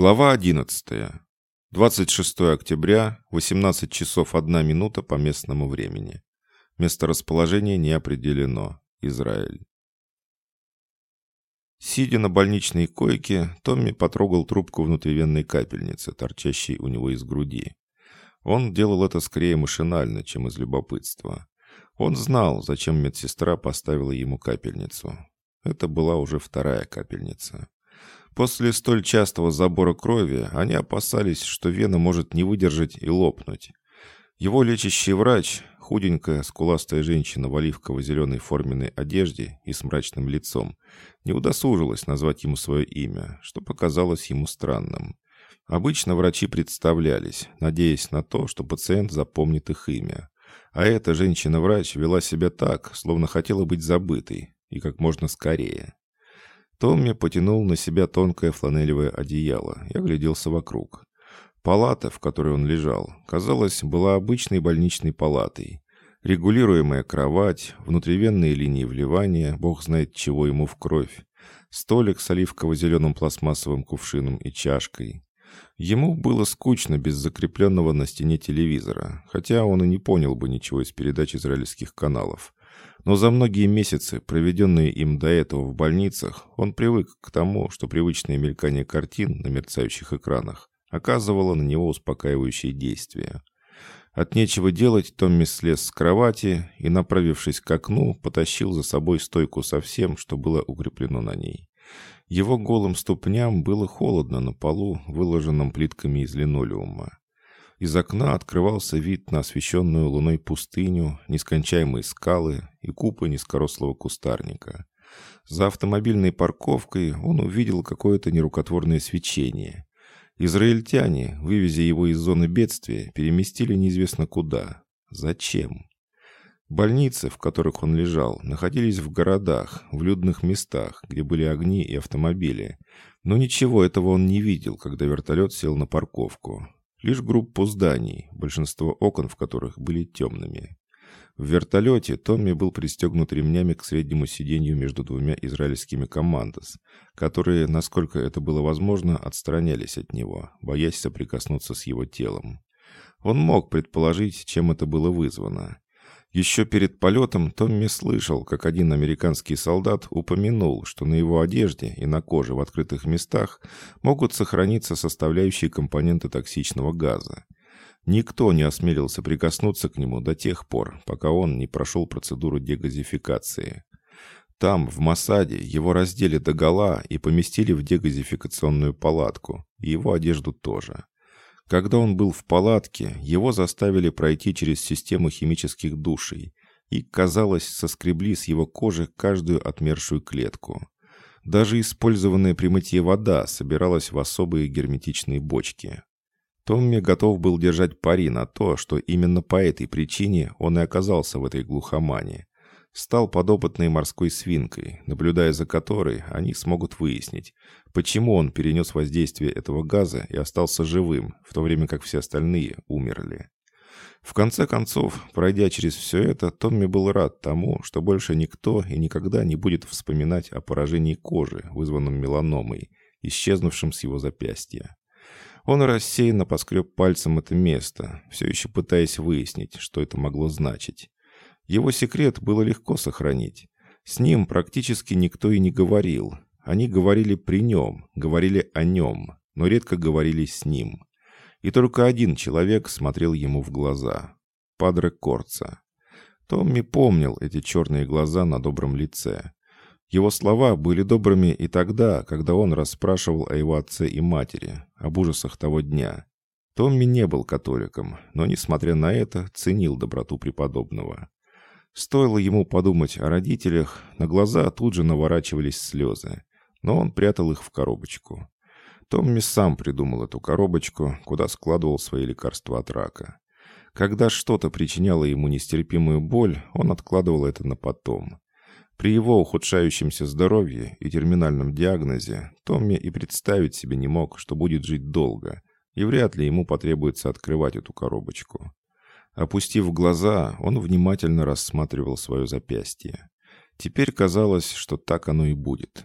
Глава 11. 26 октября, 18 часов 1 минута по местному времени. Месторасположение не определено. Израиль. Сидя на больничной койке, Томми потрогал трубку внутривенной капельницы, торчащей у него из груди. Он делал это скорее машинально, чем из любопытства. Он знал, зачем медсестра поставила ему капельницу. Это была уже вторая капельница. После столь частого забора крови они опасались, что вена может не выдержать и лопнуть. Его лечащий врач, худенькая, скуластая женщина в оливково-зеленой форменной одежде и с мрачным лицом, не удосужилась назвать ему свое имя, что показалось ему странным. Обычно врачи представлялись, надеясь на то, что пациент запомнит их имя. А эта женщина-врач вела себя так, словно хотела быть забытой, и как можно скорее. Томми потянул на себя тонкое фланелевое одеяло и огляделся вокруг. Палата, в которой он лежал, казалось, была обычной больничной палатой. Регулируемая кровать, внутривенные линии вливания, бог знает чего ему в кровь, столик с оливково-зеленым пластмассовым кувшином и чашкой. Ему было скучно без закрепленного на стене телевизора, хотя он и не понял бы ничего из передач израильских каналов. Но за многие месяцы, проведенные им до этого в больницах, он привык к тому, что привычное мелькание картин на мерцающих экранах оказывало на него успокаивающее действие. От нечего делать Томми слез с кровати и, направившись к окну, потащил за собой стойку со всем, что было укреплено на ней. Его голым ступням было холодно на полу, выложенном плитками из линолеума. Из окна открывался вид на освещенную луной пустыню, нескончаемые скалы и купы низкорослого кустарника. За автомобильной парковкой он увидел какое-то нерукотворное свечение. Израильтяне, вывезя его из зоны бедствия, переместили неизвестно куда. Зачем? Больницы, в которых он лежал, находились в городах, в людных местах, где были огни и автомобили. Но ничего этого он не видел, когда вертолет сел на парковку. Лишь группу зданий, большинство окон в которых были темными. В вертолете Томми был пристегнут ремнями к среднему сиденью между двумя израильскими командос, которые, насколько это было возможно, отстранялись от него, боясь соприкоснуться с его телом. Он мог предположить, чем это было вызвано. Еще перед полетом Томми слышал, как один американский солдат упомянул, что на его одежде и на коже в открытых местах могут сохраниться составляющие компоненты токсичного газа. Никто не осмелился прикоснуться к нему до тех пор, пока он не прошел процедуру дегазификации. Там, в Масаде, его раздели догола и поместили в дегазификационную палатку, и его одежду тоже. Когда он был в палатке, его заставили пройти через систему химических душей и, казалось, соскребли с его кожи каждую отмершую клетку. Даже использованная при мытье вода собиралась в особые герметичные бочки. Томми готов был держать пари на то, что именно по этой причине он и оказался в этой глухомане стал подопытной морской свинкой, наблюдая за которой они смогут выяснить, почему он перенес воздействие этого газа и остался живым, в то время как все остальные умерли. В конце концов, пройдя через все это, Томми был рад тому, что больше никто и никогда не будет вспоминать о поражении кожи, вызванном меланомой, исчезнувшем с его запястья. Он рассеянно поскреб пальцем это место, все еще пытаясь выяснить, что это могло значить. Его секрет было легко сохранить. С ним практически никто и не говорил. Они говорили при нем, говорили о нем, но редко говорили с ним. И только один человек смотрел ему в глаза. Падре Корца. Томми помнил эти черные глаза на добром лице. Его слова были добрыми и тогда, когда он расспрашивал о его отце и матери, об ужасах того дня. Томми не был католиком, но, несмотря на это, ценил доброту преподобного. Стоило ему подумать о родителях, на глаза тут же наворачивались слезы, но он прятал их в коробочку. Томми сам придумал эту коробочку, куда складывал свои лекарства от рака. Когда что-то причиняло ему нестерпимую боль, он откладывал это на потом. При его ухудшающемся здоровье и терминальном диагнозе Томми и представить себе не мог, что будет жить долго, и вряд ли ему потребуется открывать эту коробочку. Опустив глаза, он внимательно рассматривал свое запястье. Теперь казалось, что так оно и будет.